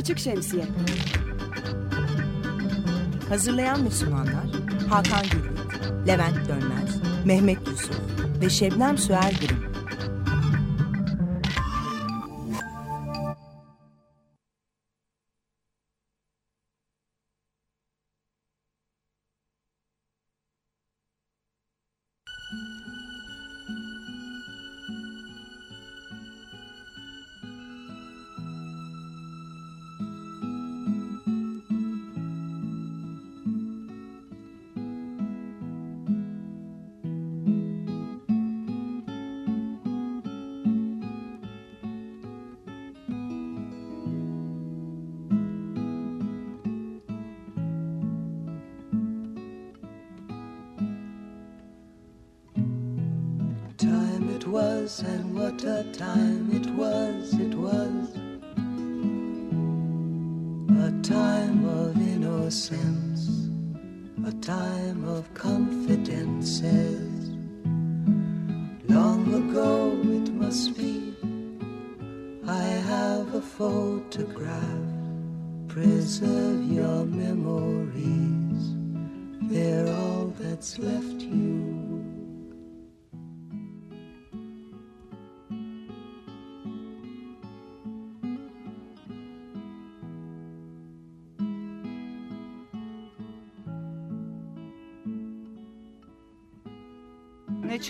Açık Şemsiye Hazırlayan ve sunanlar Hakan Gürvit, Levent Dönmez, Mehmet Yusuf ve Şebnem Süer.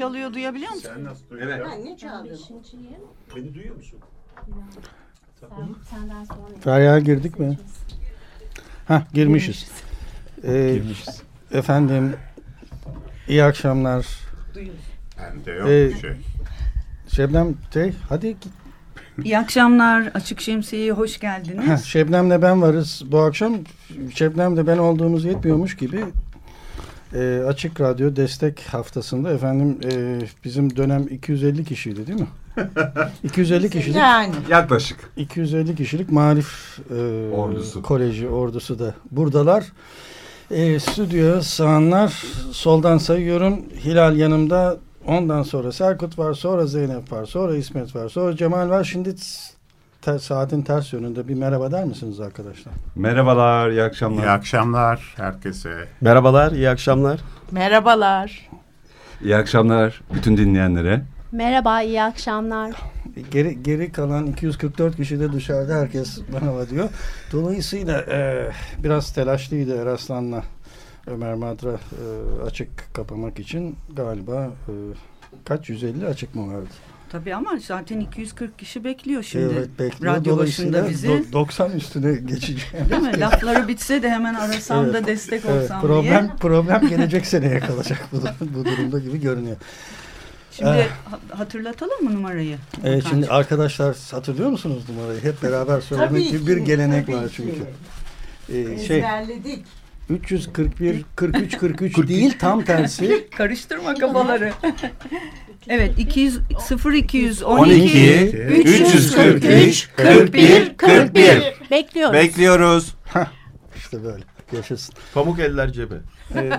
Çalıyor duyabiliyor musun? Sen nasıl duyuyorsun? Evet. Ben ne çaldım? Beni duyuyor musun? Senden sonra. Feryal girdik mi? Ha girmişiz. Ee, Girmişiz. Efendim iyi akşamlar. Bende yok Ee, bir şey. Şebnem şey hadi git. İyi akşamlar. Açık Şemsiye'ye hoş geldiniz. Şebnem'le ben varız bu akşam. Şebnem'le ben olduğumuz yetmiyormuş gibi e, Açık Radyo Destek Haftası'nda efendim e, bizim dönem 250 kişiydi değil mi? 250 kişilik Yani. Yaklaşık. 250 kişilik Marif e, Ordusu. Koleji ordusu da buradalar. E, stüdyoya sığanlar soldan sayıyorum. Hilal yanımda. Ondan sonra Serkut var, sonra Zeynep var, sonra İsmet var, sonra Cemal var. Şimdi te- saatin ters yönünde bir merhaba der misiniz arkadaşlar? Merhabalar, iyi akşamlar. İyi akşamlar herkese. Merhabalar, iyi akşamlar. Merhabalar. İyi akşamlar bütün dinleyenlere. Merhaba, iyi akşamlar. Geri, geri kalan 244 kişi de dışarıda herkes merhaba diyor. Dolayısıyla e, biraz telaşlıydı Eraslan'la Ömer Madra e, açık kapamak için galiba e, kaç 150 açık mı vardı? Tabii ama zaten 240 kişi bekliyor şimdi. evet bekliyor. radyo başında bizi. do- 90 üstüne geçeceğim. Değil mi? Lafları bitse de hemen arasam Evet. da destek Evet, olsam problem diye. problem gelecek seneye kalacak bu, bu durumda gibi görünüyor. Şimdi Eh. ha- hatırlatalım mı numarayı? Evet Hakan? şimdi arkadaşlar hatırlıyor musunuz numarayı? Hep beraber söylemek gibi bir gelenek var çünkü. Ee, şey Ezberledik. 341 43 43 değil tam tersi Karıştırma kafaları. evet 200 0212 12, 343, 41, 41. Bekliyoruz. Bekliyoruz. işte böyle yaşasın. Pamuk eller cebe. Ee,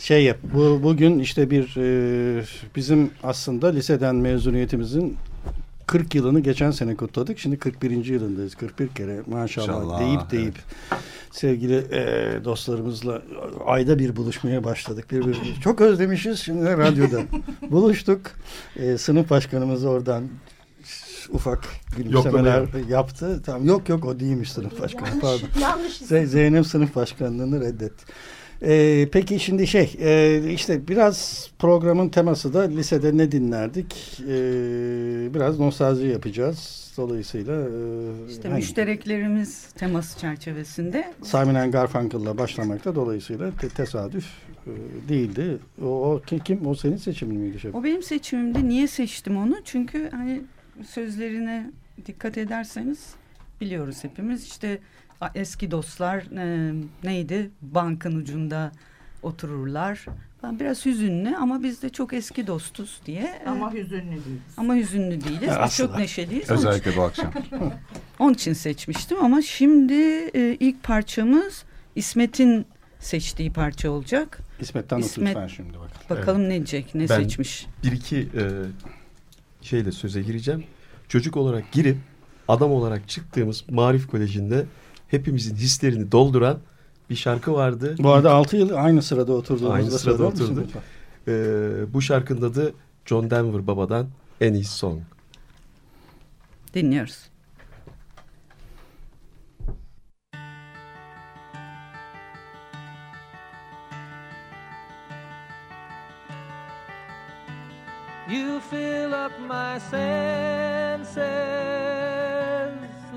şey yap bu bugün işte bir e, bizim aslında liseden mezuniyetimizin 40 yılını geçen sene kutladık. Şimdi 41. yılındayız. 41 kere maşallah İnşallah, deyip deyip sevgili e, dostlarımızla ayda bir buluşmaya başladık. Birbirimizi çok özlemişiz. Şimdi de radyoda buluştuk. E, sınıf başkanımız oradan ufak gülümsemeler yaptı. Tamam yok yok o değilmiş sınıf başkanı pardon. Yanlış. Ze- Zeynep sınıf başkanlığını reddetti. Ee, peki şimdi şey e, işte biraz programın teması da lisede ne dinlerdik Ee, biraz nostalji yapacağız dolayısıyla e, İşte hani müştereklerimiz teması çerçevesinde Simon Garfunkel'la başlamakta dolayısıyla te- tesadüf e, değildi o, o kim, kim o senin seçimin miydi şef? O benim seçimimde. Niye seçtim onu? Çünkü hani sözlerine dikkat ederseniz biliyoruz hepimiz. İşte eski dostlar e, neydi? Bankın ucunda otururlar. Ben biraz hüzünlü ama biz de çok eski dostuz diye. e, Ama hüzünlü değil. ama hüzünlü değiliz. Biz Asla. çok neşeliyiz. Özellikle bu akşam. Onun için seçmiştim ama şimdi e, ilk parçamız İsmet'in seçtiği parça olacak. İsmet'ten İsmet- lütfen şimdi bakalım. Bakalım ne diyecek, ne Ben- seçmiş. Bir iki e, şeyle söze gireceğim. Çocuk olarak girip adam olarak çıktığımız Marif Koleji'nde hepimizin hislerini dolduran bir şarkı vardı. Bu arada 6 yıl aynı sırada oturduğumuzda Aynı sırada lütfen? Ee, bu şarkının adı John Denver Baba'dan Any Song. Dinliyoruz. You fill up my senses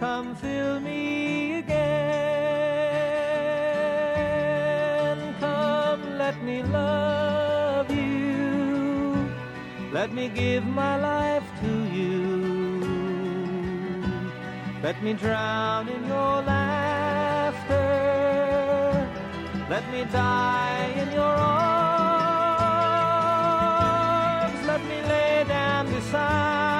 Come fill me again. Come, let me love you. Let me give my life to you. Let me drown in your laughter. Let me die in your arms. Let me lay down beside.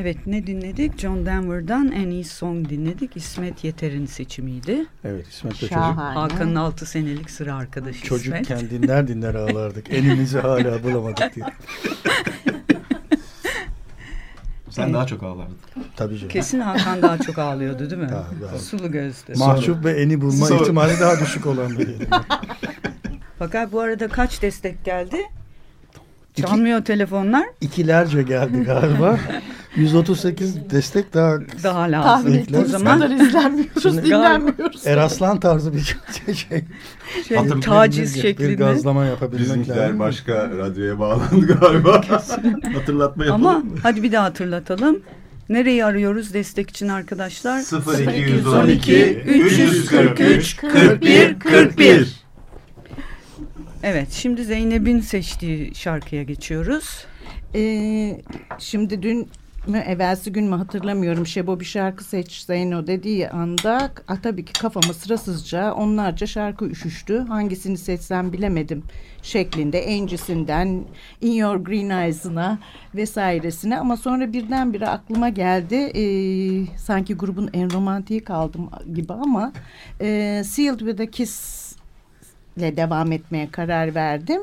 Evet ne dinledik? John Denver'dan en iyi song dinledik. İsmet Yeter'in seçimiydi. Evet İsmet de çocuk. Hakan'ın 6 senelik sıra arkadaşı İsmet. Çocukken dinler dinler ağlardık. Elimizi hala bulamadık diye. Sen daha çok ağlardın. Tabii canım. Kesin Hakan daha çok ağlıyordu değil mi? Tabii, tabii. Sulu gözlü. Mahcup ve eni bulma Sonra- ihtimali daha düşük olan biri. Fakat bu arada kaç destek geldi? İki- Çalmıyor telefonlar. İkilerce geldi galiba. 138 destek daha Daha lazım. Tahmin Bekle. o ettiğimiz zaman kadar izlenmiyoruz, Şimdi- dinlenmiyoruz. Eraslan tarzı bir şey. şey, Hatırlayın taciz bir, şeklinde. Bir gazlama yapabilmek Bizimkiler lazım. başka radyoya bağlandı galiba. Hatırlatma yapalım Ama mı? hadi bir daha hatırlatalım. Nereyi arıyoruz destek için arkadaşlar? 0212 343 41 41 Evet şimdi Zeynep'in seçtiği şarkıya geçiyoruz. Ee, şimdi dün mü evvelsi gün mü hatırlamıyorum Şebo bir şarkı seç Zeyno dediği anda ah, tabii ki kafama sırasızca onlarca şarkı üşüştü. Hangisini seçsem bilemedim şeklinde encisinden In Your Green Eyes'ına vesairesine ama sonra birdenbire aklıma geldi ee, sanki grubun en romantiği kaldım gibi ama e, Sealed with a Kiss ile devam etmeye karar verdim.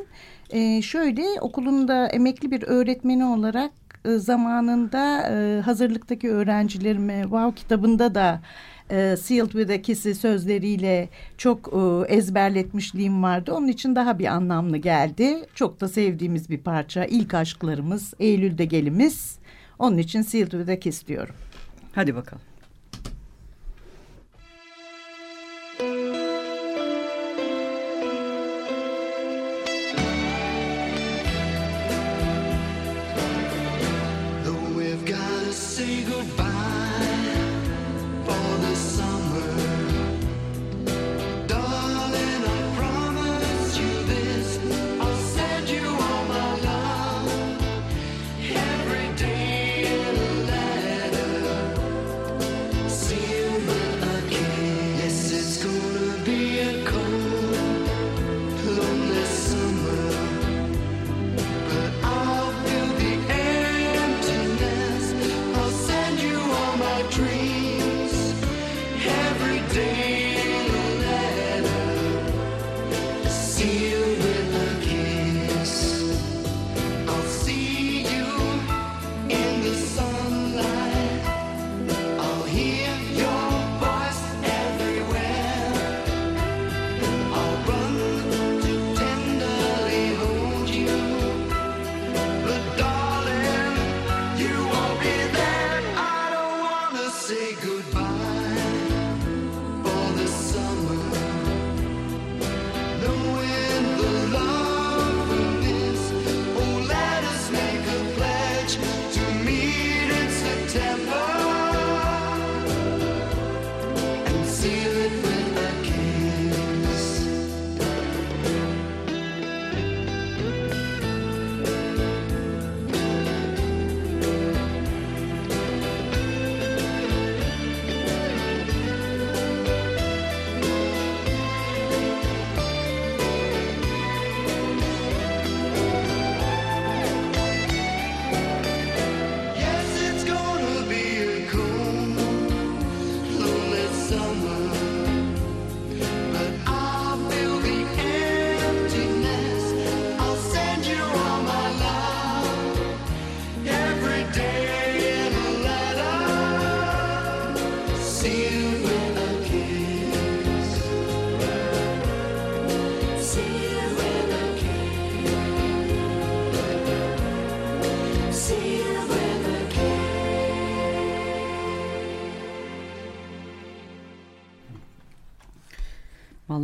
Ee, şöyle okulunda emekli bir öğretmeni olarak e, zamanında e, hazırlıktaki öğrencilerime Wow kitabında da e, Sealed with a Kiss'i sözleriyle çok e, ezberletmişliğim vardı. Onun için daha bir anlamlı geldi. Çok da sevdiğimiz bir parça. İlk aşklarımız, Eylül'de gelimiz. Onun için Sealed with a Kiss diyorum. Hadi bakalım.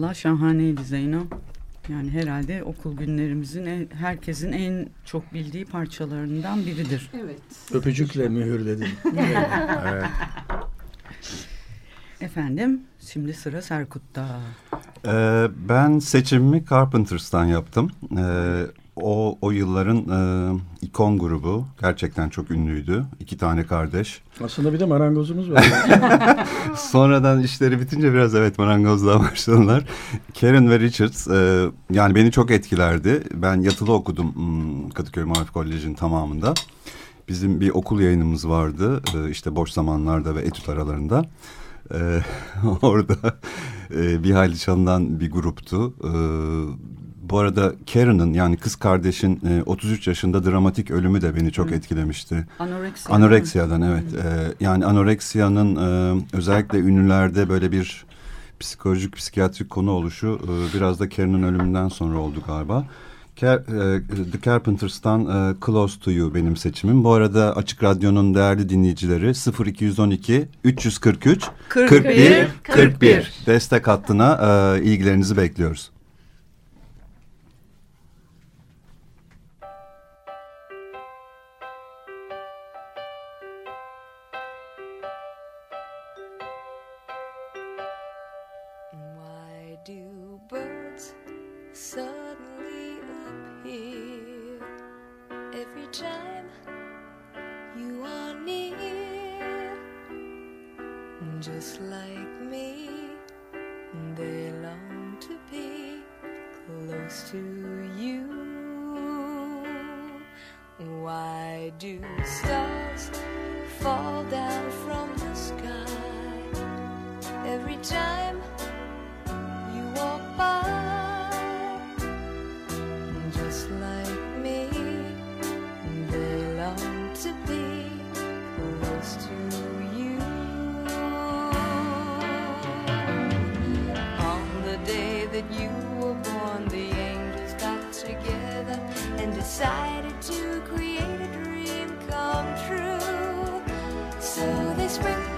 Vallahi şahaneydi Zeyno. Yani herhalde okul günlerimizin en- herkesin en çok bildiği parçalarından biridir. Evet. Öpücükle mühürledim. Evet. Efendim şimdi sıra Serkut'ta. Ee, ben seçimimi Carpenters'tan yaptım. Ee, o, yılların e, ikon grubu gerçekten çok ünlüydü. İki tane kardeş. Aslında bir de marangozumuz var. Sonradan işleri bitince biraz evet marangozluğa başladılar. Karen ve Richards e, yani beni çok etkilerdi. Ben yatılı okudum hmm, Kadıköy Marif Koleji'nin tamamında. Bizim bir okul yayınımız vardı e, işte boş zamanlarda ve etüt aralarında. E, orada e, bir hayli çalınan bir gruptu. E, bu arada Karen'ın yani kız kardeşin e, 33 yaşında dramatik ölümü de beni çok etkilemişti. Anoreksiya. Anoreksiyadan evet. Ee, yani anoreksiyanın e, özellikle ünlülerde böyle bir psikolojik psikiyatrik konu oluşu e, biraz da Karen'ın ölümünden sonra oldu galiba. E, The Carpenters'tan e, Close to You benim seçimim. Bu arada Açık Radyo'nun değerli dinleyicileri 0212 343 41 41 destek hattına e, ilgilerinizi bekliyoruz. Time you are near? Just like me, they long to be close to you. Why do stars fall down from the sky every time? Decided to create a dream come true. So they sprinkle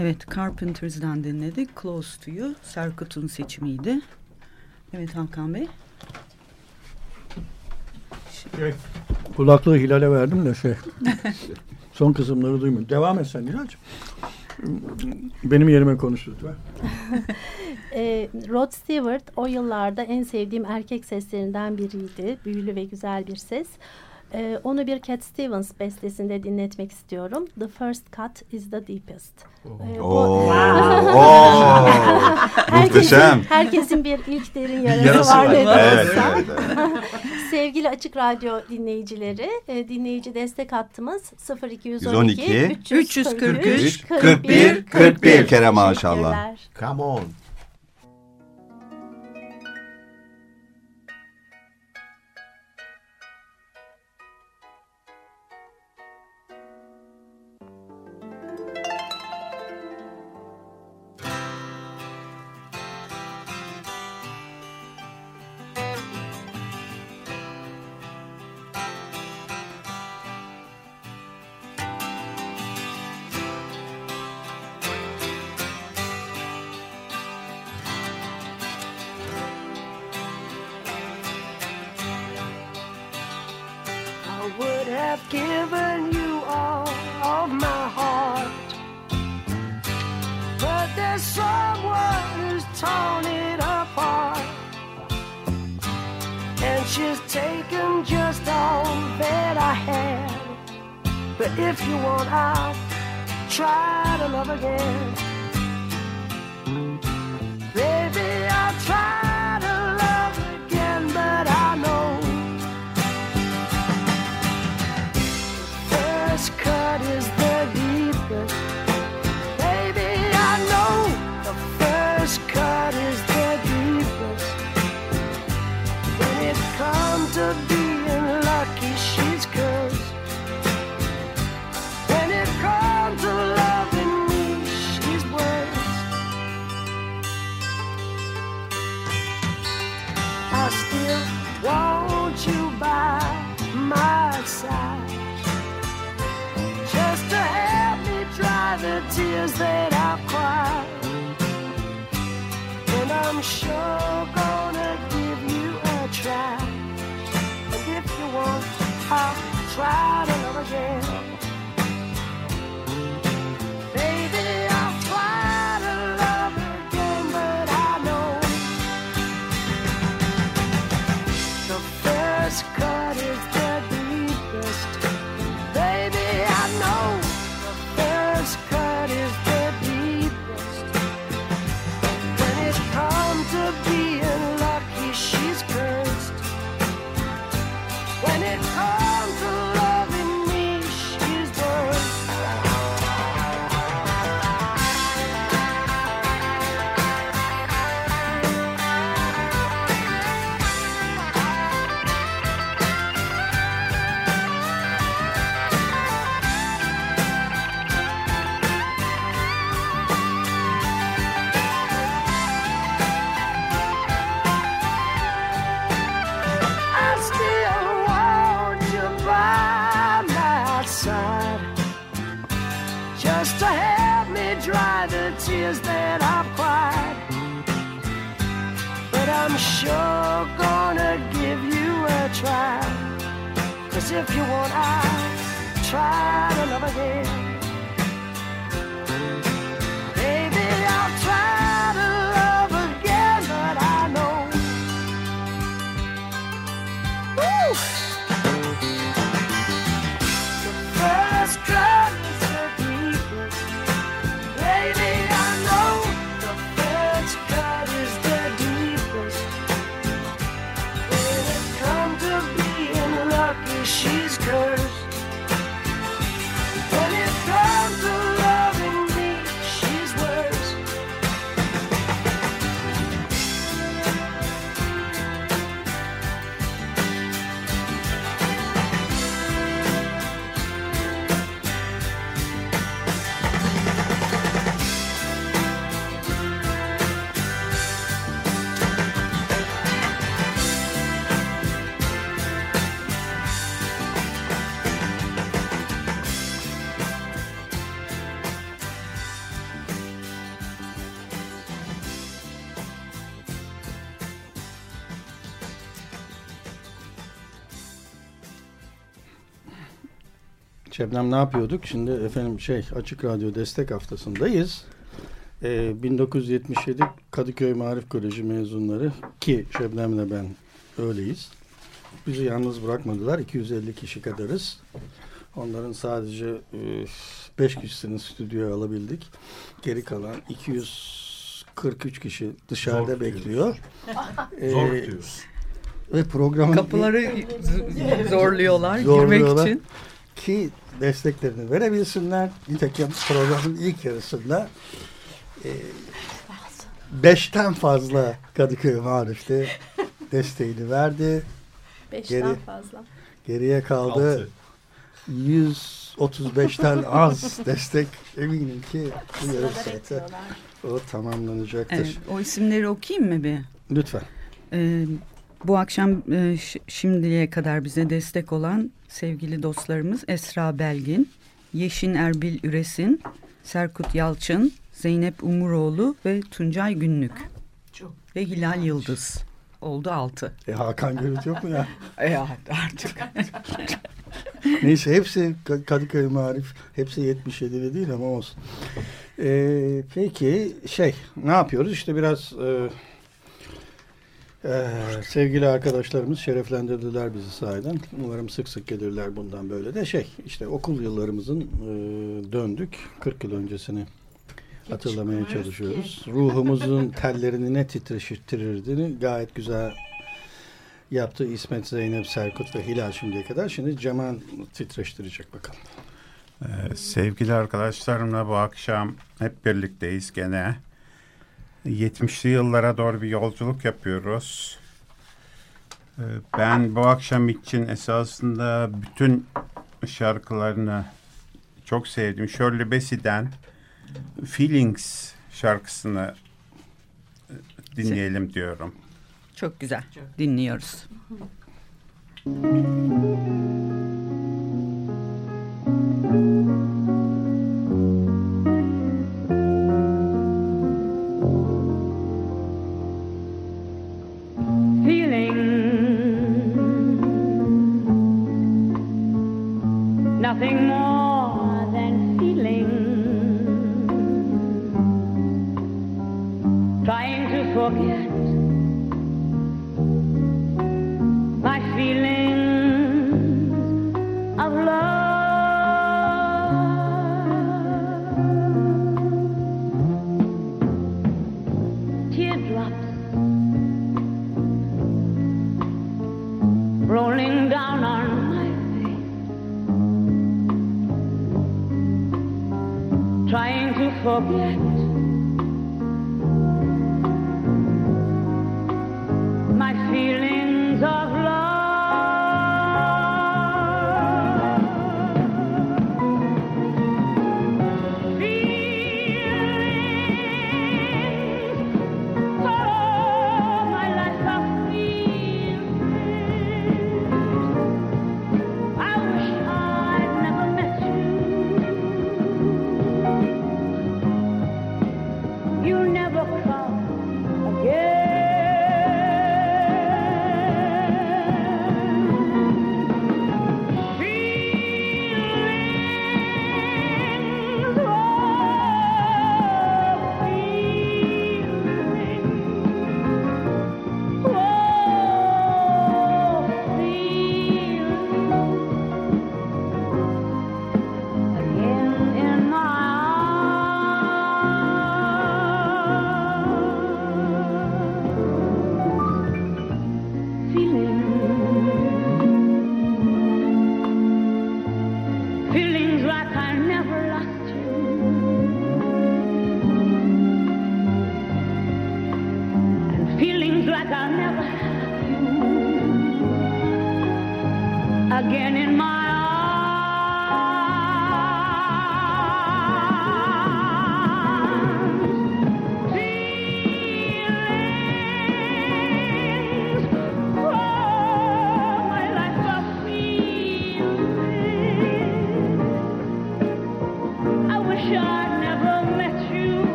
Evet, Carpenters'dan dinledik. Close to You, Serkut'un seçimiydi. Evet Hakan Bey. Şey, kulaklığı Hilal'e verdim de şey. son kısımları duymuyorum. Devam et sen Hilal'cığım. Benim yerime konuş lütfen. Ee, Rod Stewart o yıllarda en sevdiğim erkek seslerinden biriydi. Büyülü ve güzel bir ses. Ee, onu bir Cat Stevens bestesinde dinletmek istiyorum. The first cut is the deepest. Ee, bu- Oo. Oo. Muhteşem. herkesin, herkesin bir ilk derin yarası, yarası var. var. Evet, olsa. evet, Sevgili Açık Radyo dinleyicileri, e, dinleyici destek hattımız 0212 112, 343 41 41 kere maşallah. Come on. Still want you by my side. Just to help me dry the tears that I've cried. And I'm sure gonna give you a try. And if you want, I'll try to love again. Şebnem ne yapıyorduk? Şimdi efendim şey Açık Radyo Destek Haftası'ndayız. Ee, 1977 Kadıköy Marif Koleji mezunları ki Şebnem'le ben öyleyiz. Bizi yalnız bırakmadılar. 250 kişi kadarız. Onların sadece 5 kişisini stüdyoya alabildik. Geri kalan 243 kişi dışarıda Zor bekliyor. Ee, Zor diyoruz. ve programın Kapıları zorluyorlar, Zorluyorlar. girmek için. ki desteklerini verebilsinler. Nitekim programın ilk yarısında e, beşten fazla Kadıköy Marif'te desteğini verdi. Beşten Geri- fazla. Geriye kaldı Altı. 135'ten az destek. Eminim ki bu yarım saatte o tamamlanacaktır. Evet, o isimleri okuyayım mı bir? Lütfen. Ee, bu akşam e, şimdiye kadar bize destek olan sevgili dostlarımız Esra Belgin, Yeşin Erbil Üresin, Serkut Yalçın, Zeynep Umuroğlu ve Tuncay Günlük. Ve Hilal Yıldız. Oldu altı. E, Hakan Gürültü yok mu ya? E artık. Neyse hepsi Ka- Kadıköy Marif. Hepsi 77'li değil ama olsun. Ee, peki şey ne yapıyoruz? İşte biraz e, e, sevgili arkadaşlarımız şereflendirdiler bizi sahiden. Umarım sık sık gelirler bundan böyle de şey işte okul yıllarımızın e, döndük. 40 yıl öncesini hatırlamaya çalışıyoruz. Ruhumuzun tellerini ne titreştirdiğini gayet güzel yaptı İsmet, Zeynep, Serkut ve Hilal şimdiye kadar. Şimdi Cemal titreştirecek bakalım. Ee, sevgili arkadaşlarımla bu akşam hep birlikteyiz gene. 70'li yıllara doğru bir yolculuk yapıyoruz. Ee, ben bu akşam için esasında bütün şarkılarını çok sevdim. Shirley Bassey'den Feelings şarkısını e, dinleyelim diyorum. Çok güzel. Dinliyoruz. Thank you.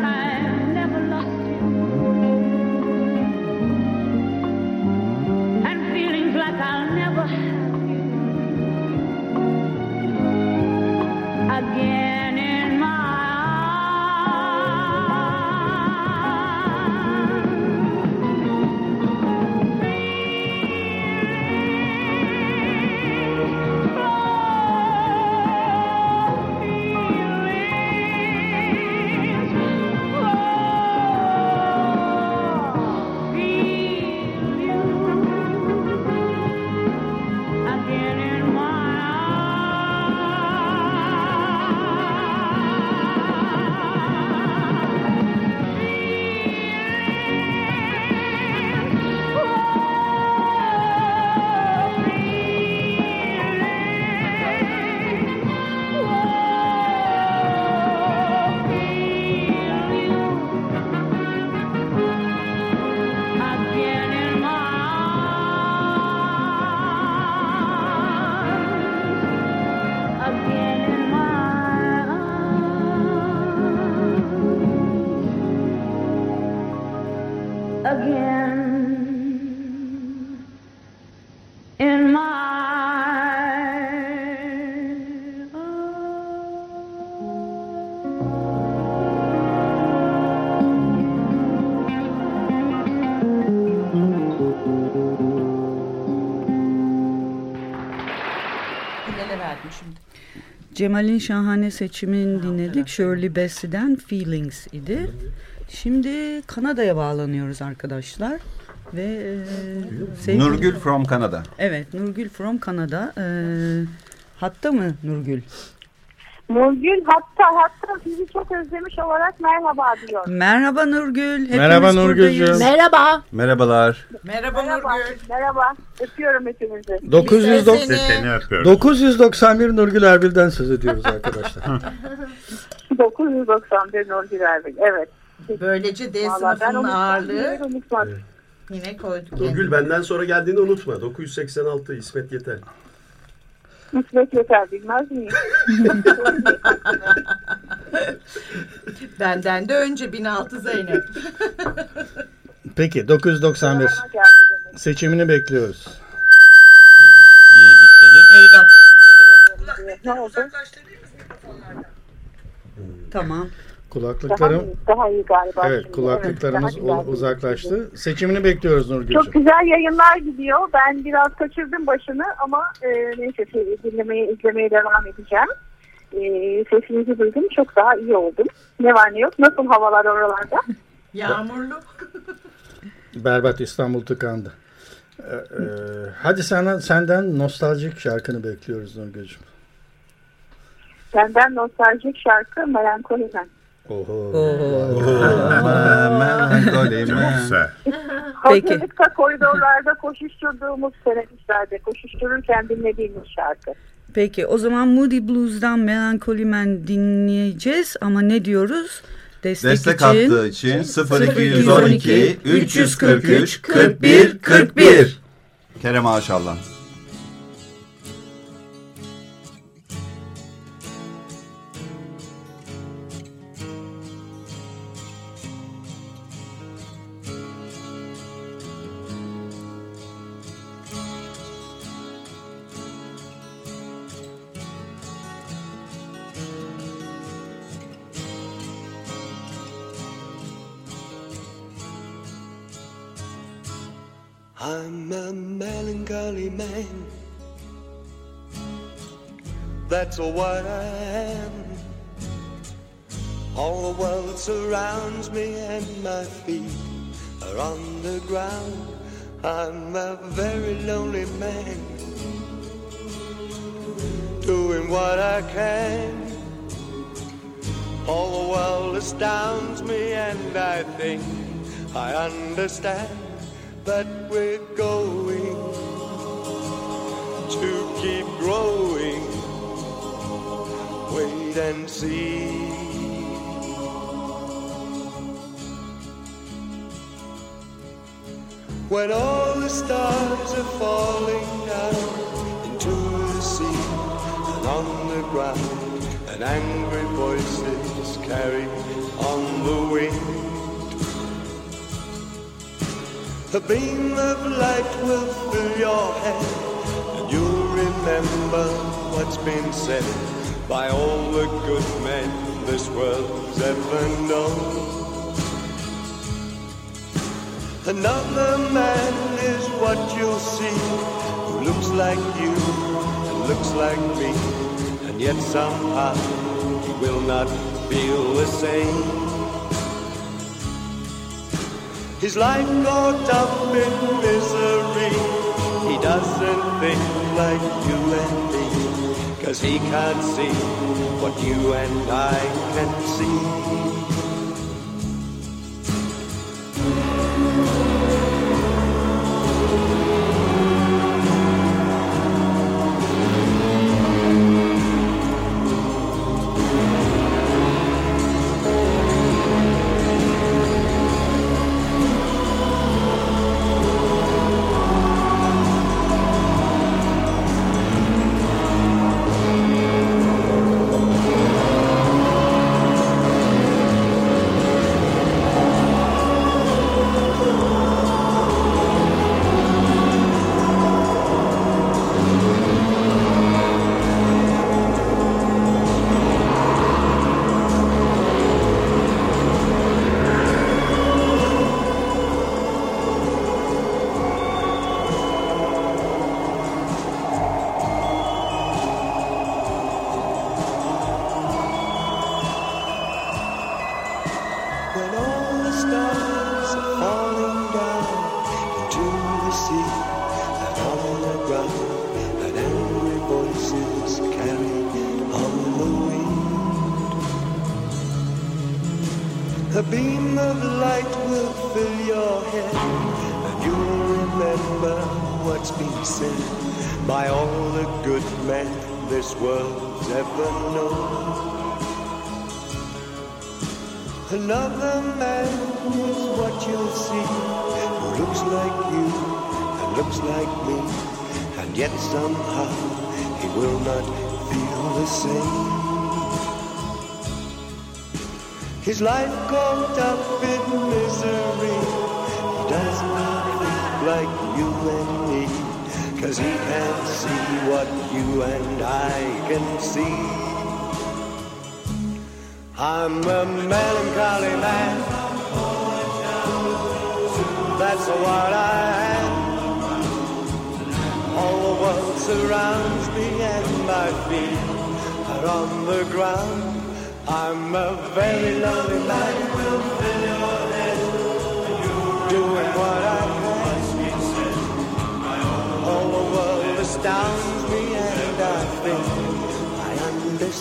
time. Cemal'in şahane seçimini dinledik. Shirley Bassey'den Feelings idi. Şimdi Kanada'ya bağlanıyoruz arkadaşlar. Ve e. Nurgül from Kanada. Evet, Nurgül from Kanada. E, hatta mı Nurgül? Nurgül hatta hatta sizi çok özlemiş olarak merhaba diyor. Merhaba Nurgül. Hepimiz Merhaba Nurgülcüğüm. buradayız. Merhaba. Merhabalar. Merhaba, Merhaba. Merhaba. Öpüyorum hepinizi. 909 Biz de seni öpüyoruz. 991 Nurgül Erbil'den söz ediyoruz arkadaşlar. 991 Nurgül Erbil. Evet. Böylece D Vallahi ben sınıfının ağırlığı unutmaz. yine koyduk. Nurgül benden sonra geldiğini unutma. 986 İsmet Yeter. İsmet yeter bilmez miyim? Benden de önce 1006 Zeynep. Peki 991 Bana geldi demek. seçimini bekliyoruz. Eyvah. Ne oldu? Tamam. Daha Kulaklıklarım iyi, daha iyi galiba. evet şimdi. kulaklıklarımız Evet, daha uzaklaştı. Seçimini bekliyoruz Çok Nurgül'cüğüm. güzel yayınlar gidiyor. Ben biraz kaçırdım başını ama e, neyse şey, dinlemeye, izlemeye devam edeceğim. E, sesinizi duydum. Çok daha iyi oldum. Ne var ne yok. Nasıl havalar oralarda? Yağmurlu. Berbat İstanbul tıkandı. Ee, e, hadi sana senden nostaljik şarkını bekliyoruz Nurgül'cüğüm. Benden nostaljik şarkı Melankoliden. Oho. Melankoli Çok man. güzel. Peki. Hazırlıkta koridorlarda koşuşturduğumuz teneffüslerde koşuştururken dinlediğimiz şarkı. Peki o zaman Moody Blues'dan Melancholy Man dinleyeceğiz ama ne diyoruz? Destek, Destek için hattı için 0212 343 41 41. Kerem Ağaçal'dan. I'm a melancholy man. That's what I am. All the world surrounds me and my feet are on the ground. I'm a very lonely man. Doing what I can. All the world astounds me and I think I understand that we're going to keep growing. Wait and see. When all the stars are falling down into the sea and on the ground, and angry voices carry on the wind. A beam of light will fill your head, and you'll remember what's been said by all the good men this world's ever known. Another man is what you'll see, who looks like you and looks like me, and yet somehow he will not feel the same. His life caught up in misery. He doesn't think like you and me. Cause he can't see what you and I can see.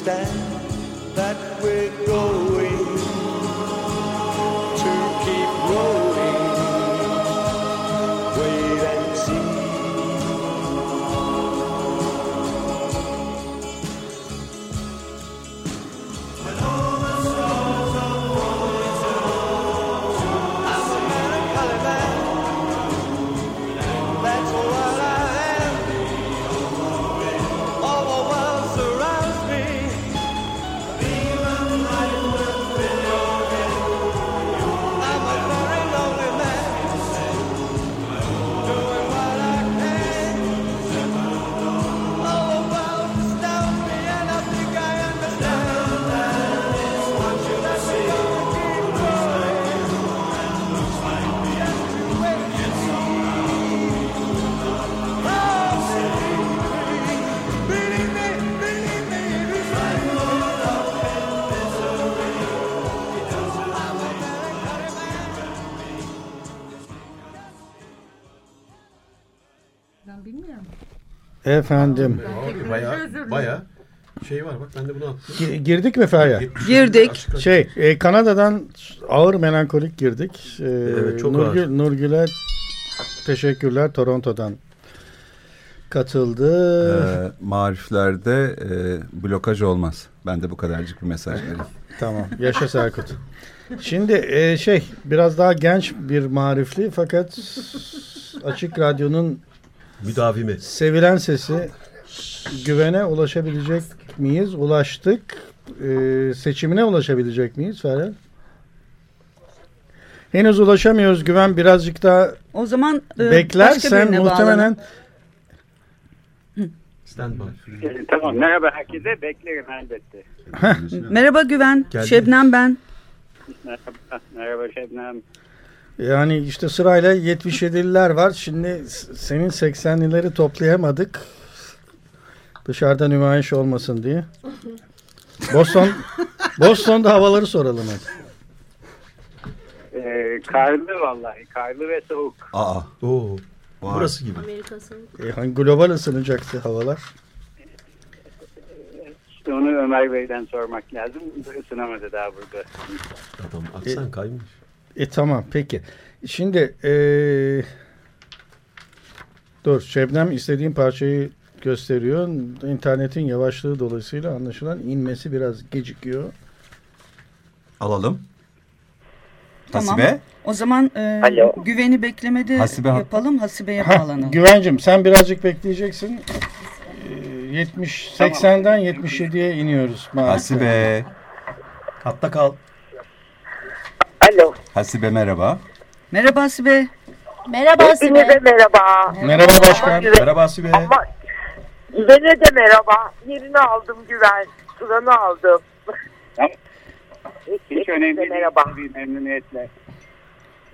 stand Efendim. Baya baya şey var bak ben de bunu attım. Gi- girdik mi Ferya? Girdik. Şey e, Kanada'dan ağır melankolik girdik. E, Evet, çok Nurgül, ağır. Nurgül'e teşekkürler Toronto'dan katıldı. Ee, mariflerde e, blokaj olmaz. Ben de bu kadarcık bir mesaj vereyim. Tamam. Yaşa Serkut. Şimdi e, şey biraz daha genç bir marifli fakat Açık Radyo'nun Müdavimi. sevilen sesi güvene ulaşabilecek miyiz? Ulaştık. E, seçimine ulaşabilecek miyiz Ferhat? Henüz ulaşamıyoruz. Güven birazcık daha O zaman e, beklersen muhtemelen Stand by. Ee, Tamam merhaba herkese beklerim elbette. Merhaba Güven. Geldi. Şebnem ben. Merhaba, merhaba Şebnem. Yani işte sırayla 77'liler var. Şimdi senin 80'lileri toplayamadık. Dışarıdan nümayiş olmasın diye. Boston Boston'da havaları soralım hadi. Ee, karlı vallahi karlı ve soğuk. Aa. Oo. Vay. Burası gibi. Amerika soğuk. E, hani global ısınacaktı havalar. İşte onu Ömer Bey'den sormak lazım. Isınamadı daha burada. Adam aksan kaymış. E tamam peki. Şimdi e, dur Şebnem istediğim parçayı gösteriyor. İnternetin yavaşlığı dolayısıyla anlaşılan inmesi biraz gecikiyor. Alalım. Tamam. Hasibe. O zaman e, Alo. güveni beklemede Hasibe ha- yapalım. Hasibe'ye Ha, bağlanalım. Güvencim sen birazcık bekleyeceksin. Ee, 70 80'den 77'ye iniyoruz. maalesef. Hasibe. Hatta kal. Alo. Hasibe merhaba. Merhaba Hasibe. Merhaba Hepinize Hasibe. merhaba. Merhaba başkan. Güven- Merhaba Hasibe. Ama Güven'e de merhaba. Yerini aldım Güven. Sıranı aldım. Hiç Hepinize önemli değil. merhaba. Tabii, memnuniyetle.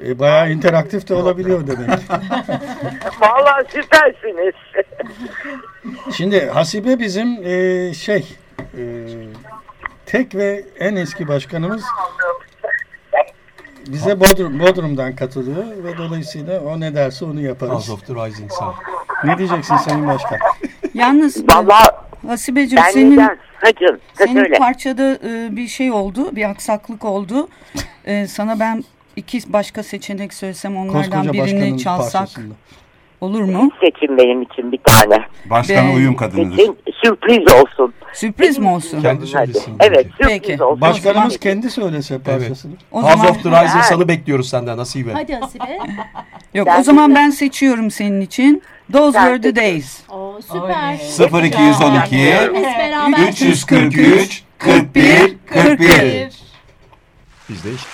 E, bayağı interaktif de olabiliyor demek. Vallahi süpersiniz. Şimdi Hasibe bizim e, şey e, tek ve en eski başkanımız bize Bodrum, Bodrum'dan katılıyor ve dolayısıyla o ne derse onu yaparız. House of the Rising Sun. Ne diyeceksin Sayın Başkan? Yalnız e, Valla ben senin, neden? Senin parçada e, bir şey oldu, bir aksaklık oldu. E, sana ben iki başka seçenek söylesem onlardan Koskoca birini çalsak. Parçasında. Olur mu? Seçin benim için bir tane. Başkana ben... uyum kadınıdır. Seçin, sürpriz olsun. Sürpriz mi olsun? Kendi söylesin. Evet sürpriz Peki. olsun. Başkanımız kendi söylese parçasını. Evet. O House zaman... of the Rising Sun'ı bekliyoruz senden Asibe. Hadi Asibe. Yok ben o zaman ben seçiyorum senin için. Those ben were the days. Oo, süper. 0212 343 41 41. Biz de işte.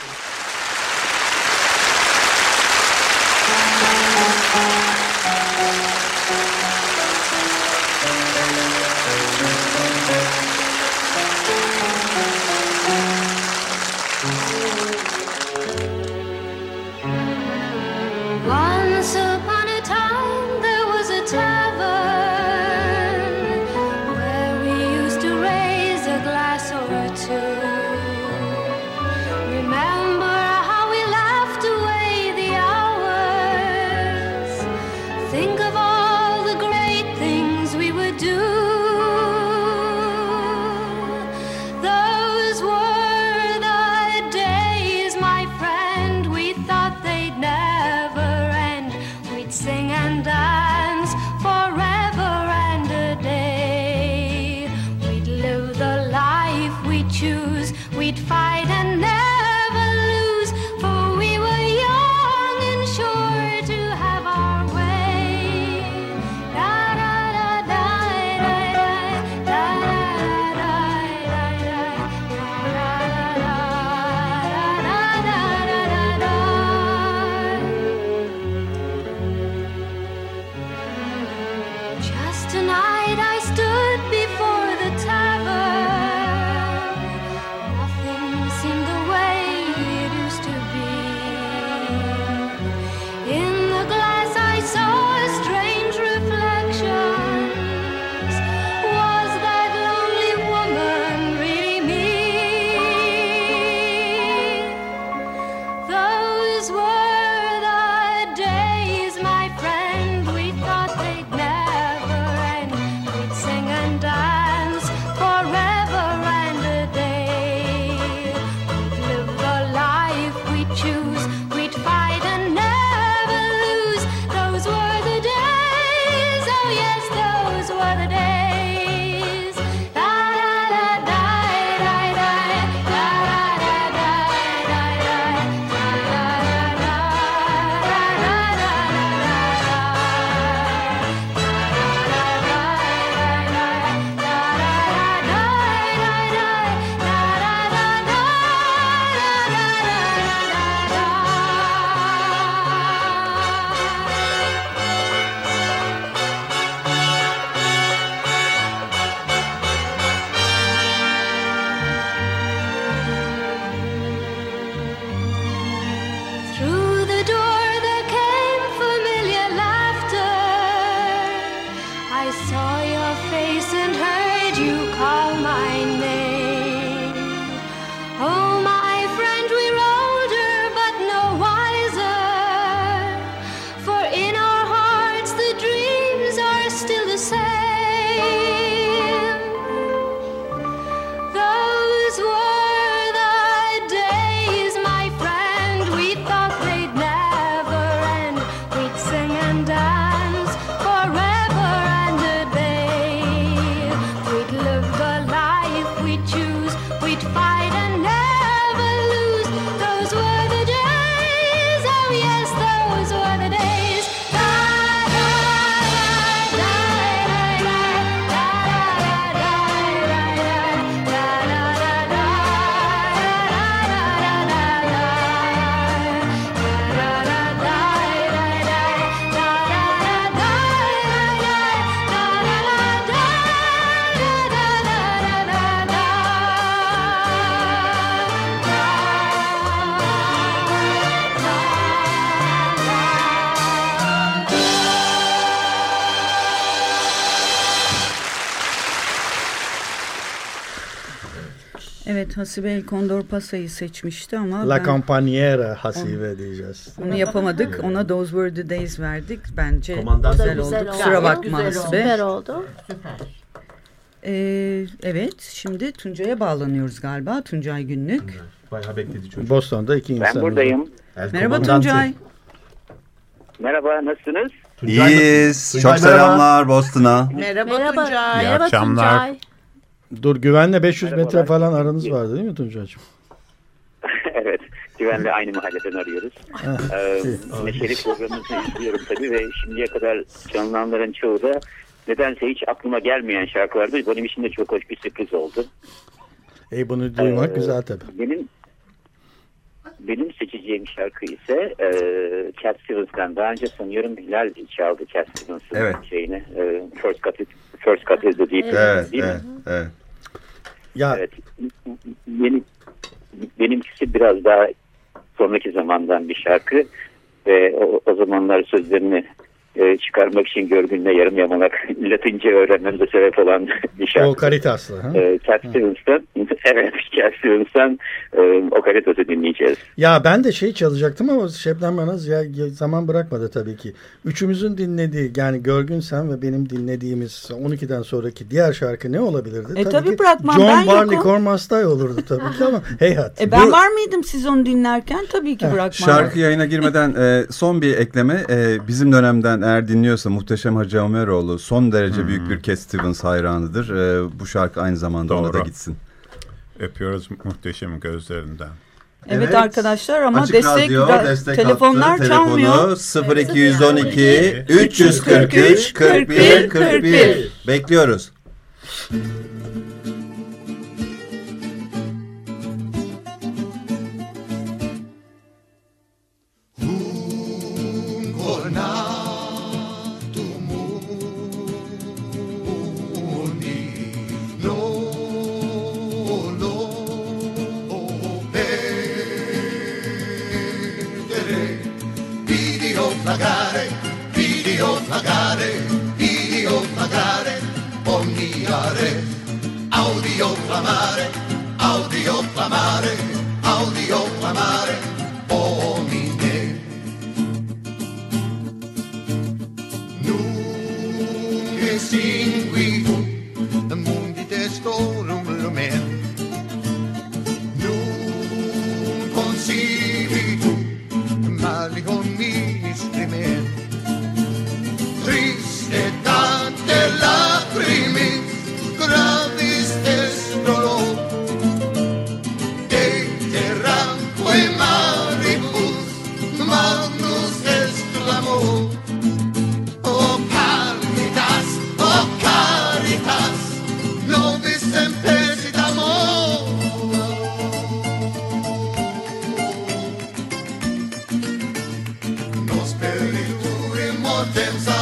Hasibe Condor Pasa'yı seçmişti ama... La ben... Campaniera Hasibe onu, diyeceğiz. Onu yapamadık. Ona Those Were The Days verdik. Bence Komandan güzel, güzel oldu. Kusura bakma Hasibe. Süper oldu. Süper. Ee, evet. Şimdi Tuncay'a bağlanıyoruz galiba. Tuncay Günlük. Evet, bayağı bekledi çocuk. Boston'da iki insan. Ben buradayım. Merhaba Tuncay. Merhaba nasılsınız? Tuncay İyiyiz. Tuncay Çok selamlar Boston'a. Merhaba, merhaba Tuncay. İyi akşamlar. Tuncay. Dur güvenle 500 metre Merhabalar. falan aranız vardı değil mi Tuncay'cığım? evet, Güven'le aynı mahalleden arıyoruz. ee, neşeli programınızı izliyorum tabii ve şimdiye kadar canlananların çoğu da nedense hiç aklıma gelmeyen şarkılardı. Benim için de çok hoş bir sürpriz oldu. E bunu duymak Ee, güzel tabii. Benim benim seçeceğim şarkı ise e, Cat Stevens'tan. Daha önce sanıyorum Bilal çaldı Cat Stevens'ın Evet. şeyini. E, First Cut First Cut is the Deep. Evet, Değil mi? evet, evet. Ya Evet. Benim, benimkisi biraz daha sonraki zamandan bir şarkı ve o, o zamanlar sözlerini e, çıkarmak için görgünle yarım yamalak Latince öğrenmemize sebep olan bir şarkı. o Caritas'lı. Ha? E, Cat Stevens'tan, evet Cat Stevens'tan e, o Caritas'ı dinleyeceğiz. Ya ben de şey çalacaktım ama Şebnem bana ya, zaman bırakmadı tabii ki. Üçümüzün dinlediği yani Görgün Sen ve benim dinlediğimiz 12'den sonraki diğer şarkı ne olabilirdi? E, tabii ki bırakmam, John ben Barney yokum. Olurdu tabii ki ama heyhat. E ben Bu- var mıydım siz onu dinlerken? Tabii ki bırakmam. Şarkı yayına girmeden e, son bir ekleme. E, bizim dönemden eğer dinliyorsa Muhteşem Hacı Ömeroğlu son derece büyük bir Cat Stevens hayranıdır. E, bu şarkı aynı zamanda ona da Doğru. gitsin. Öpüyoruz muhteşem gözlerinden. Evet, Evet. arkadaşlar ama Açık destek, Radyo ra- destek telefonlar hattı, çalmıyor. Telefonu 0212 343 41 41. Bekliyoruz. Clamare, audio clamare, audio clamare, spelling to immortals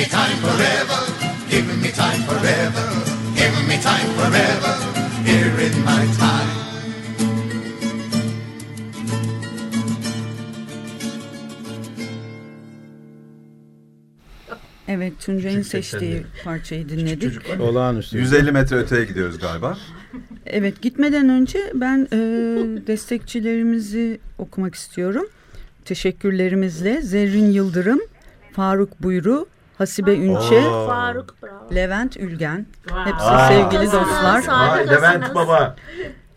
me time forever. Give me time forever. Give me time forever. Here in my time. Evet Tuncay'ın seçtiği parçayı dinledik. Olağanüstü. 150 metre öteye gidiyoruz galiba. Evet gitmeden önce ben e, destekçilerimizi okumak istiyorum. Teşekkürlerimizle Zerrin Yıldırım, Faruk Buyru, Hasibe Ünçe, Oo. Faruk, bravo. Levent Ülgen. Hepsi Aa. sevgili dostlar. Vay, Levent baba.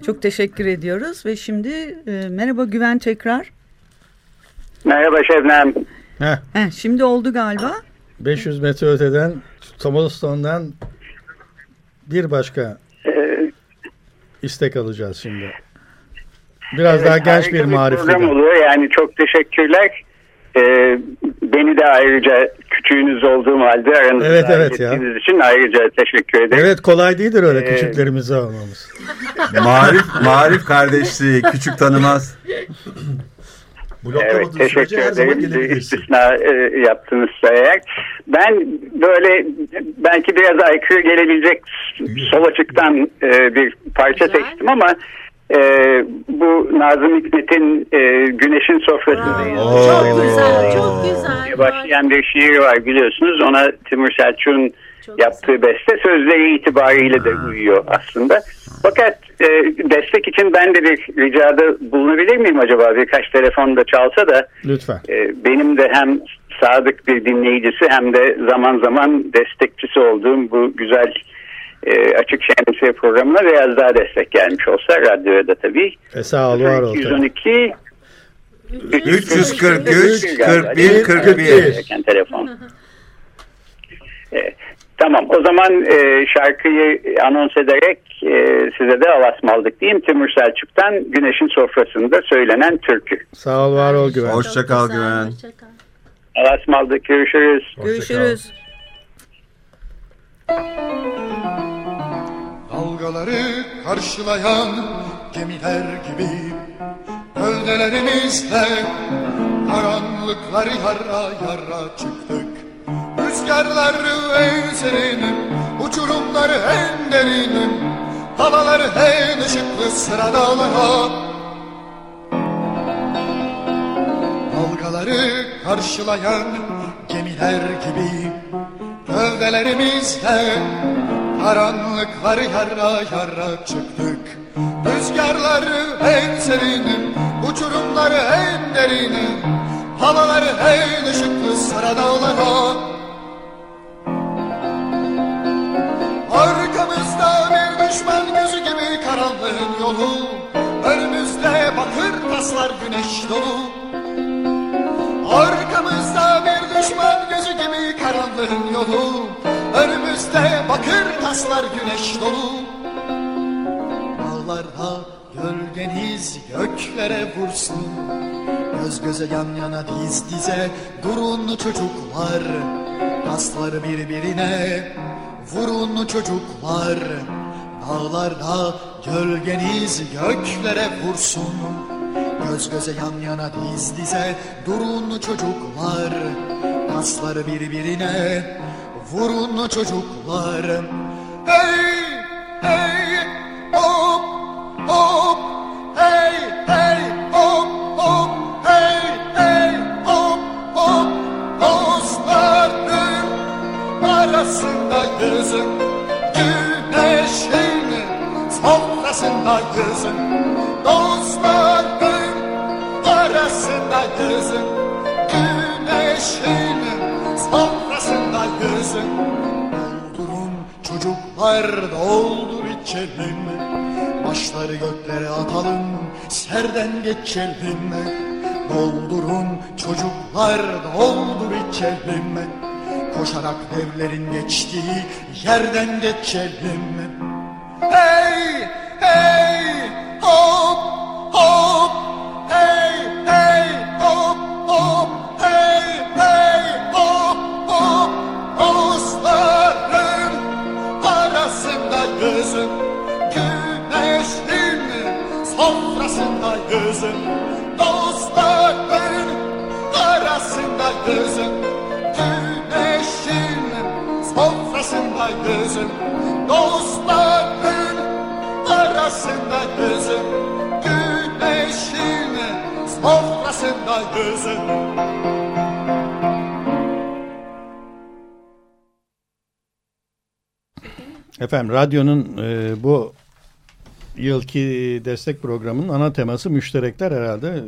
Çok teşekkür ediyoruz ve şimdi e, merhaba Güven tekrar. Merhaba Şebnem. Heh. Heh, şimdi oldu galiba. 500 metre öteden Tomoston'dan bir başka istek alacağız şimdi. Biraz Evet, daha genç bir marifle. oluyor. Yani çok teşekkürler. Ee, beni de ayrıca küçüğünüz olduğum halde aranızda Evet, evet ya. ettiğiniz için ayrıca teşekkür ederim. Evet kolay değildir öyle Ee, küçüklerimizi almamız. Marif, marif kardeşliği küçük tanımaz. Evet, teşekkür ederim. İstisna e, yaptınızsa eğer. Ben böyle belki biraz aykırı gelebilecek sol açıktan e, bir parça seçtim ama e, bu Nazım Hikmet'in e, Güneşin Sofrası'ndayız. Çok güzel, çok güzel. Başlayan bir şiir var biliyorsunuz. Ona Timur Selçuk'un yaptığı beste sözleri itibariyle de uyuyor aslında. Fakat e, destek için ben de bir ricada bulunabilir miyim acaba? Birkaç telefon da çalsa da Lütfen. e, benim de hem sadık bir dinleyicisi hem de zaman zaman destekçisi olduğum bu güzel e, Açık Şemsiye programına biraz daha destek gelmiş olsa radyoya da tabii. E sağ ol var ol. 212 343 galiba. 41 41. Gereken telefon. E, tamam o zaman e, şarkıyı anons ederek e, size de alasmaldık diyeyim. Timur Selçuk'tan Güneşin Sofrası'nda söylenen türkü. Sağ ol var ol güven. Hoşça kal güven. Alasmaldık görüşürüz. Görüşürüz. Dalgaları karşılayan gemiler gibi. Gövdelerimizle karanlıkları yara yara çıktık. Rüzgarları en serinim, uçurumları en derinim Havaları en ışıklı sıradalara Dalgaları karşılayan gemiler gibi. Gövdelerimizle karanlıkları yara yara çıktık. Rüzgarları en serinim, uçurumları en derinim Havaları en ışıklı sarı dağlara Arkamızda bir düşman gözü gibi karanlığın yolu Önümüzde bakır taslar güneş dolu. Arkamızda bir düşman gözü gibi karanlığın yolu Önümüzde bakır taslar güneş dolu. Dağlarda gölgeniz göklere vursun. Göz göze yan yana diz dize durun çocuklar. Kasları birbirine vurun çocuklar. Dağlarda gölgeniz göklere vursun. Göz göze yan yana diz dize durun çocuklar. Kasları birbirine vurun çocuklar Hey hey hop hop. Hey hey hop hop. Hey hey hop hop. Dostların arasında yüzün Güneşin sofrasında yüzün Dostların arasında yüzün Güneşin yüzün Doldurun çocuklar doldur içelim Başları göklere atalım serden geçelim. Doldurun çocuklar doldur içelim Koşarak devlerin geçtiği yerden geçelim. Hey arasında gözüm Dostların arasında gözüm Güneşin sofrasında gözüm Efendim radyonun e, bu yılki destek programının ana teması müşterekler herhalde. E,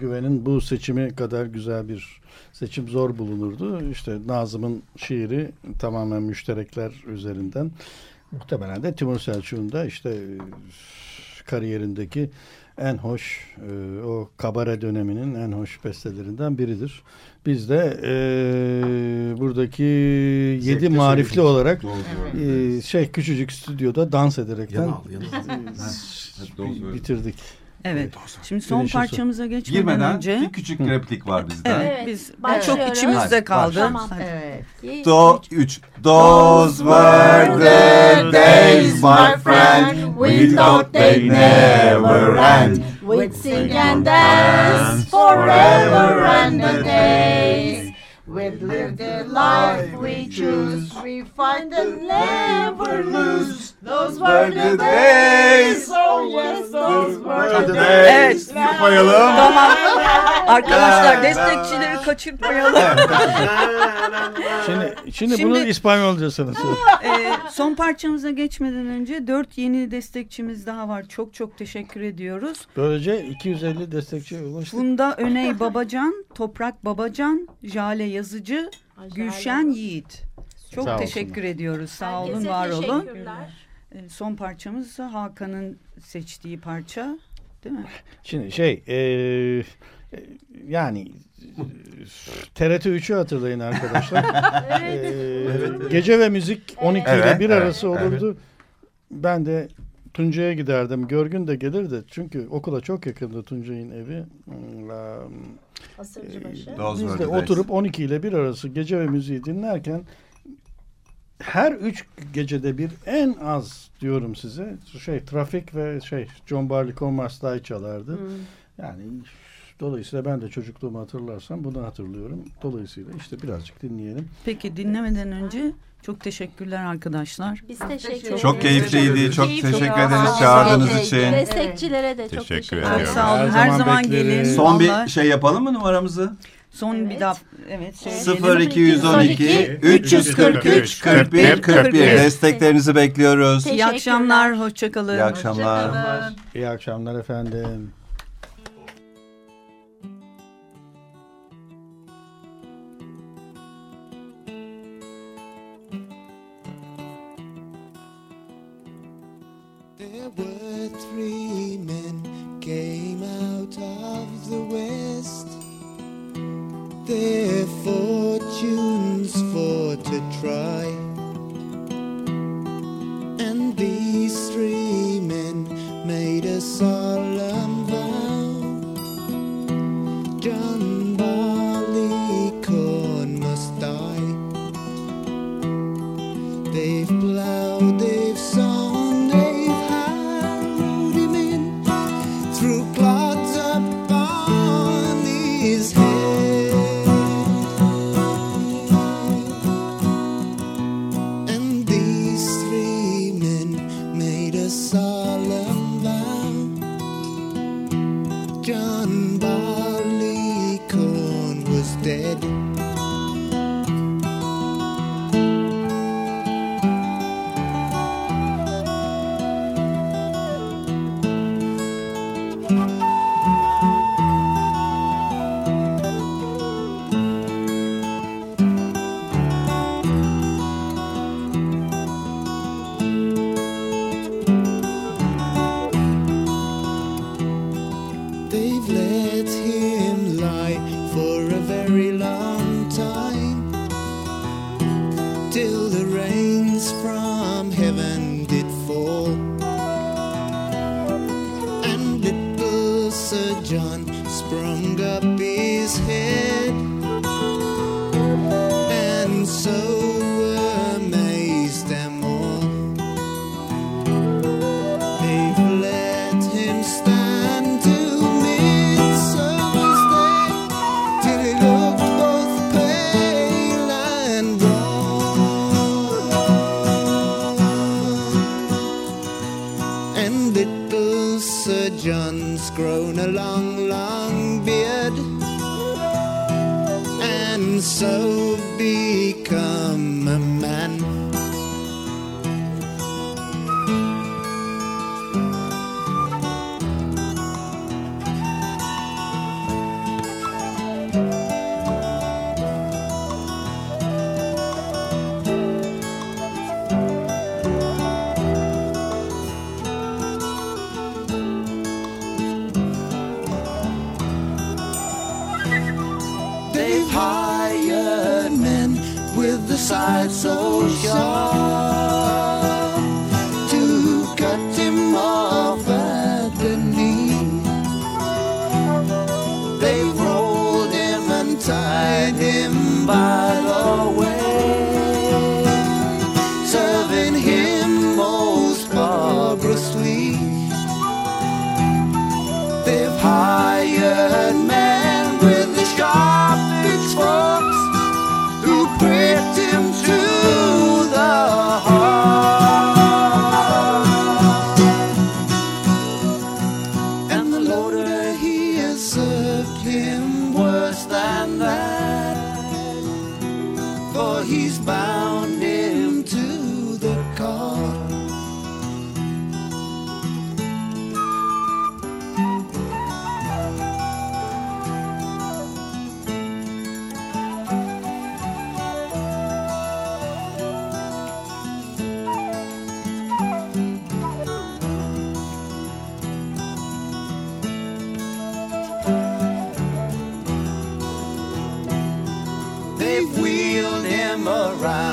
güvenin bu seçimi kadar güzel bir seçim zor bulunurdu. İşte Nazım'ın şiiri tamamen müşterekler üzerinden. Muhtemelen de Timur Selçuk'un da işte e, kariyerindeki en hoş e, o kabare döneminin en hoş bestelerinden biridir. Biz de e, buradaki yedi Zevkle marifli söylediniz. olarak Doğru. e, şey küçücük stüdyoda dans ederekten Yanal, yanal. bi- bitirdik. Evet. Şimdi son Güneşin son- parçamıza geçmeden Girmeden önce bir küçük replik var bizden. Evet, Evet, biz başlıyoruz. çok içimizde kaldı. Tamam. Evet. Do, üç. Those were the days, my friend. We thought they never end. We'd sing and dance forever and a days. We'd live the life we choose. We find and never lose. Those were the days. Oh yes, those were the days. Evet. Koyalım. Tamam. Arkadaşlar destekçileri kaçırmayalım. Şimdi, şimdi, Şimdi- bunun İspanyolcasını. Ee, son parçamıza geçmeden önce dört yeni destekçimiz daha var. Çok çok teşekkür ediyoruz. Böylece 250 destekçiye ulaştık. Funda Öney Babacan, Toprak Babacan, Jale Yazıcı, Gülşen Yiğit. Çok Sağ teşekkür ediyoruz. Sağ olun, Herkese var olun. Ee, Son parçamız Hakan'ın seçtiği parça. Değil mi? Şimdi şey e, e, yani TRT 3'ü hatırlayın arkadaşlar. E, gece ve müzik 12 ile Evet, bir evet, arası olurdu. Ben de Tuncay'a giderdim. Görgün de gelirdi. Çünkü okula çok yakındı Tuncay'ın evi. Hmm, Asırcıbaşı. Those Biz de oturup 12 ile bir arası gece ve müziği dinlerken her üç gecede bir en az diyorum size şey trafik ve şey John Barley Commerce çalardı. Yani dolayısıyla ben de çocukluğumu hatırlarsam bunu hatırlıyorum. Dolayısıyla işte birazcık dinleyelim. Peki dinlemeden önce çok teşekkürler arkadaşlar. Biz teşekkür ederiz. Çok keyifliydi. Çok Keyifli. teşekkür ederiz çağırdığınız için. Destekçilere de çok Teşekkür teşekkür ediyorum. sağ olun. Her Her, zaman zaman gelin. Son bir şey yapalım mı numaramızı? Son Evet. bir daha evet söyleyelim. 0212 343 41 41 desteklerinizi bekliyoruz. İyi akşamlar, hoşçakalın. İyi akşamlar. İyi akşamlar efendim. There were three men came out of the west. Their grown a long, long beard. And so around.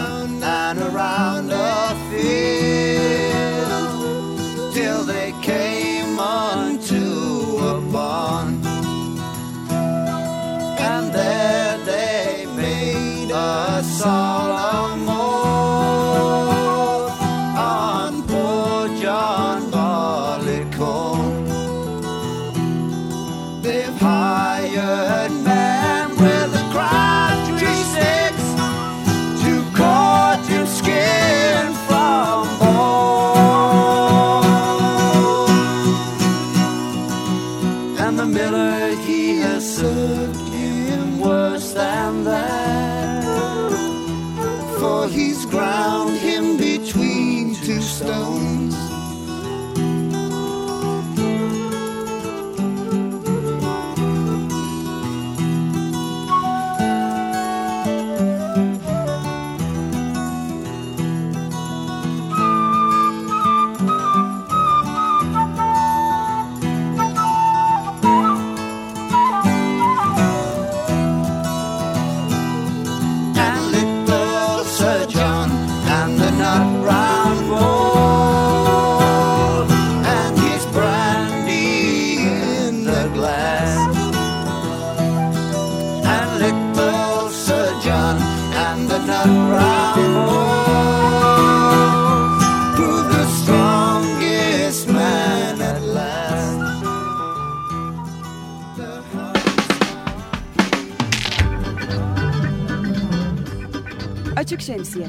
Şemsiye.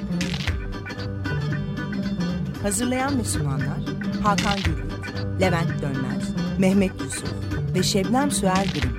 Hazırlayan ve sunanlar Hakan Gülbük, Levent Dönmez, Mehmet Yusuf ve Şebnem Süer Birim.